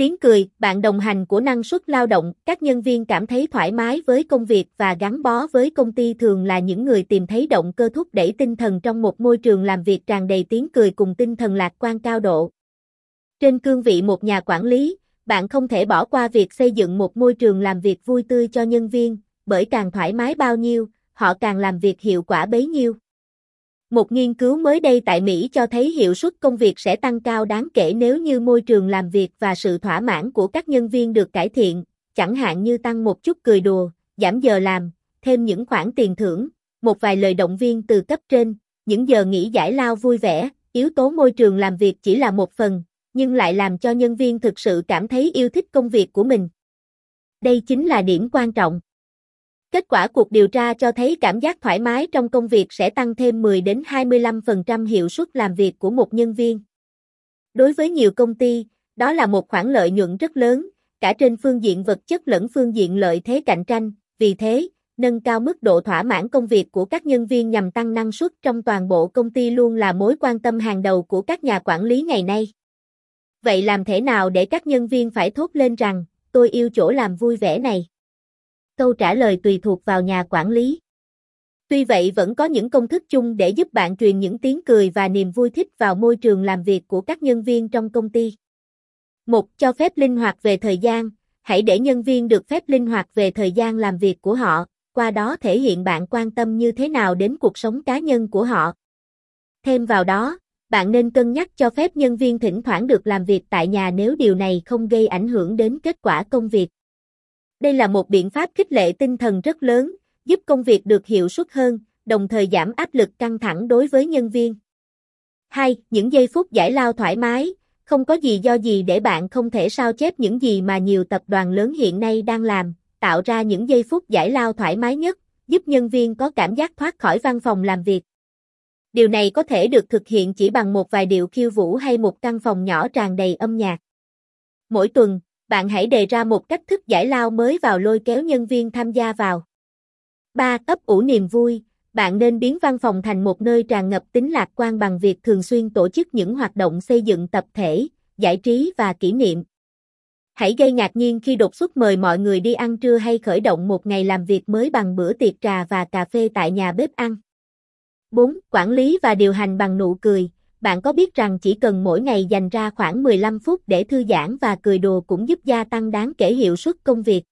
Tiếng cười, bạn đồng hành của năng suất lao động, các nhân viên cảm thấy thoải mái với công việc và gắn bó với công ty thường là những người tìm thấy động cơ thúc đẩy tinh thần trong một môi trường làm việc tràn đầy tiếng cười cùng tinh thần lạc quan cao độ. Trên cương vị một nhà quản lý, bạn không thể bỏ qua việc xây dựng một môi trường làm việc vui tươi cho nhân viên, bởi càng thoải mái bao nhiêu, họ càng làm việc hiệu quả bấy nhiêu. Một nghiên cứu mới đây tại Mỹ cho thấy hiệu suất công việc sẽ tăng cao đáng kể nếu như môi trường làm việc và sự thỏa mãn của các nhân viên được cải thiện, chẳng hạn như tăng một chút cười đùa, giảm giờ làm, thêm những khoản tiền thưởng, một vài lời động viên từ cấp trên, những giờ nghỉ giải lao vui vẻ, yếu tố môi trường làm việc chỉ là một phần, nhưng lại làm cho nhân viên thực sự cảm thấy yêu thích công việc của mình. Đây chính là điểm quan trọng. Kết quả cuộc điều tra cho thấy cảm giác thoải mái trong công việc sẽ tăng thêm 10 đến 25% hiệu suất làm việc của một nhân viên. Đối với nhiều công ty, đó là một khoản lợi nhuận rất lớn, cả trên phương diện vật chất lẫn phương diện lợi thế cạnh tranh, vì thế, nâng cao mức độ thỏa mãn công việc của các nhân viên nhằm tăng năng suất trong toàn bộ công ty luôn là mối quan tâm hàng đầu của các nhà quản lý ngày nay. Vậy làm thế nào để các nhân viên phải thốt lên rằng, tôi yêu chỗ làm vui vẻ này? Câu trả lời tùy thuộc vào nhà quản lý. Tuy vậy vẫn có những công thức chung để giúp bạn truyền những tiếng cười và niềm vui thích vào môi trường làm việc của các nhân viên trong công ty. Một, cho phép linh hoạt về thời gian, hãy để nhân viên được phép linh hoạt về thời gian làm việc của họ, qua đó thể hiện bạn quan tâm như thế nào đến cuộc sống cá nhân của họ. Thêm vào đó, bạn nên cân nhắc cho phép nhân viên thỉnh thoảng được làm việc tại nhà nếu điều này không gây ảnh hưởng đến kết quả công việc. Đây là một biện pháp khích lệ tinh thần rất lớn, giúp công việc được hiệu suất hơn, đồng thời giảm áp lực căng thẳng đối với nhân viên. 2. Những giây phút giải lao thoải mái, không có gì do gì để bạn không thể sao chép những gì mà nhiều tập đoàn lớn hiện nay đang làm, tạo ra những giây phút giải lao thoải mái nhất, giúp nhân viên có cảm giác thoát khỏi văn phòng làm việc. Điều này có thể được thực hiện chỉ bằng một vài điệu khiêu vũ hay một căn phòng nhỏ tràn đầy âm nhạc. Mỗi tuần, bạn hãy đề ra một cách thức giải lao mới vào lôi kéo nhân viên tham gia vào. 3. Ấp ủ niềm vui, bạn nên biến văn phòng thành một nơi tràn ngập tính lạc quan bằng việc thường xuyên tổ chức những hoạt động xây dựng tập thể, giải trí và kỷ niệm. Hãy gây ngạc nhiên khi đột xuất mời mọi người đi ăn trưa hay khởi động một ngày làm việc mới bằng bữa tiệc trà và cà phê tại nhà bếp ăn. 4. Quản lý và điều hành bằng nụ cười. Bạn có biết rằng chỉ cần mỗi ngày dành ra khoảng 15 phút để thư giãn và cười đùa cũng giúp gia tăng đáng kể hiệu suất công việc.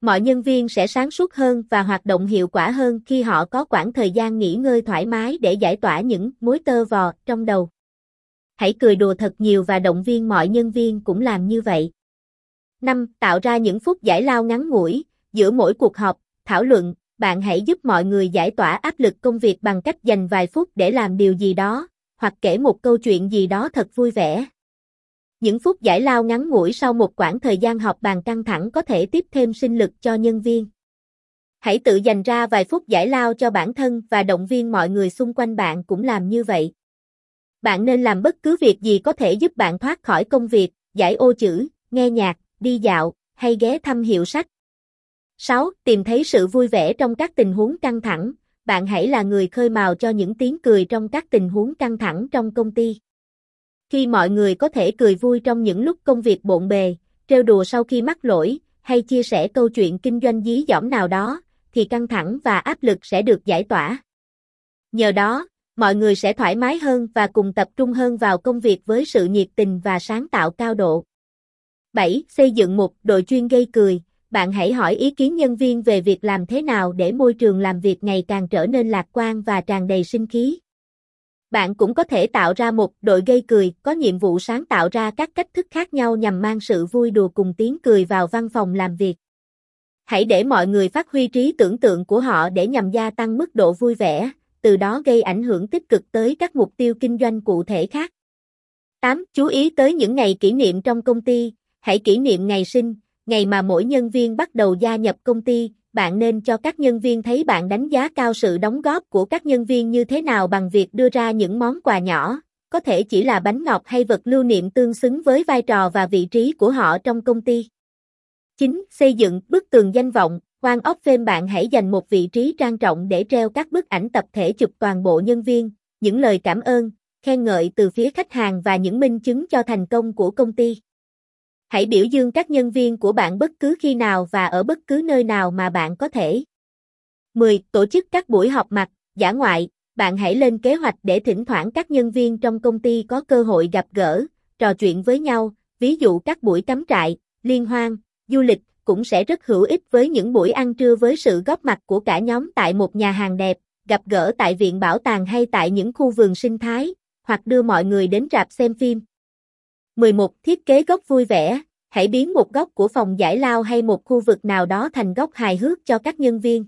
Mọi nhân viên sẽ sáng suốt hơn và hoạt động hiệu quả hơn khi họ có khoảng thời gian nghỉ ngơi thoải mái để giải tỏa những mối tơ vò trong đầu. Hãy cười đùa thật nhiều và động viên mọi nhân viên cũng làm như vậy. 5. Tạo ra những phút giải lao ngắn ngủi, giữa mỗi cuộc họp, thảo luận, bạn hãy giúp mọi người giải tỏa áp lực công việc bằng cách dành vài phút để làm điều gì đó, hoặc kể một câu chuyện gì đó thật vui vẻ. Những phút giải lao ngắn ngủi sau một quãng thời gian họp bàn căng thẳng có thể tiếp thêm sinh lực cho nhân viên. Hãy tự dành ra vài phút giải lao cho bản thân và động viên mọi người xung quanh bạn cũng làm như vậy. Bạn nên làm bất cứ việc gì có thể giúp bạn thoát khỏi công việc, giải ô chữ, nghe nhạc, đi dạo, hay ghé thăm hiệu sách. 6. Tìm thấy sự vui vẻ trong các tình huống căng thẳng, bạn hãy là người khơi mào cho những tiếng cười trong các tình huống căng thẳng trong công ty. Khi mọi người có thể cười vui trong những lúc công việc bộn bề, trêu đùa sau khi mắc lỗi, hay chia sẻ câu chuyện kinh doanh dí dỏm nào đó, thì căng thẳng và áp lực sẽ được giải tỏa. Nhờ đó, mọi người sẽ thoải mái hơn và cùng tập trung hơn vào công việc với sự nhiệt tình và sáng tạo cao độ. 7. Xây dựng một đội chuyên gây cười, bạn hãy hỏi ý kiến nhân viên về việc làm thế nào để môi trường làm việc ngày càng trở nên lạc quan và tràn đầy sinh khí. Bạn cũng có thể tạo ra một đội gây cười có nhiệm vụ sáng tạo ra các cách thức khác nhau nhằm mang sự vui đùa cùng tiếng cười vào văn phòng làm việc. Hãy để mọi người phát huy trí tưởng tượng của họ để nhằm gia tăng mức độ vui vẻ, từ đó gây ảnh hưởng tích cực tới các mục tiêu kinh doanh cụ thể khác. 8. Chú ý tới những ngày kỷ niệm trong công ty, hãy kỷ niệm ngày sinh, ngày mà mỗi nhân viên bắt đầu gia nhập công ty, bạn nên cho các nhân viên thấy bạn đánh giá cao sự đóng góp của các nhân viên như thế nào bằng việc đưa ra những món quà nhỏ, có thể chỉ là bánh ngọt hay vật lưu niệm tương xứng với vai trò và vị trí của họ trong công ty. 9. Xây dựng bức tường danh vọng, Quan ốc phim bạn hãy dành một vị trí trang trọng để treo các bức ảnh tập thể chụp toàn bộ nhân viên, những lời cảm ơn, khen ngợi từ phía khách hàng và những minh chứng cho thành công của công ty. Hãy biểu dương các nhân viên của bạn bất cứ khi nào và ở bất cứ nơi nào mà bạn có thể. 10. Tổ chức các buổi họp mặt, giả ngoại, bạn hãy lên kế hoạch để thỉnh thoảng các nhân viên trong công ty có cơ hội gặp gỡ, trò chuyện với nhau, ví dụ các buổi cắm trại, liên hoan, du lịch, cũng sẽ rất hữu ích với những buổi ăn trưa với sự góp mặt của cả nhóm tại một nhà hàng đẹp, gặp gỡ tại viện bảo tàng hay tại những khu vườn sinh thái, hoặc đưa mọi người đến rạp xem phim. 11. Thiết kế góc vui vẻ, hãy biến một góc của phòng giải lao hay một khu vực nào đó thành góc hài hước cho các nhân viên.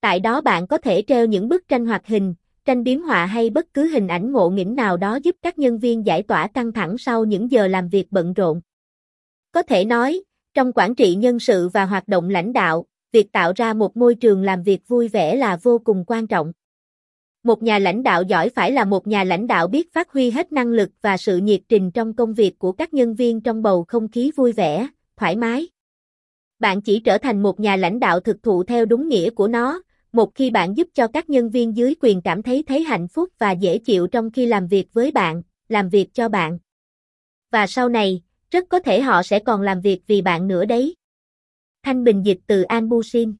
Tại đó bạn có thể treo những bức tranh hoạt hình, tranh biếm họa hay bất cứ hình ảnh ngộ nghĩnh nào đó giúp các nhân viên giải tỏa căng thẳng sau những giờ làm việc bận rộn. Có thể nói, trong quản trị nhân sự và hoạt động lãnh đạo, việc tạo ra một môi trường làm việc vui vẻ là vô cùng quan trọng. Một nhà lãnh đạo giỏi phải là một nhà lãnh đạo biết phát huy hết năng lực và sự nhiệt tình trong công việc của các nhân viên trong bầu không khí vui vẻ, thoải mái. Bạn chỉ trở thành một nhà lãnh đạo thực thụ theo đúng nghĩa của nó, một khi bạn giúp cho các nhân viên dưới quyền cảm thấy thấy hạnh phúc và dễ chịu trong khi làm việc với bạn, làm việc cho bạn. Và sau này, rất có thể họ sẽ còn làm việc vì bạn nữa đấy. Thanh Bình dịch từ An Sim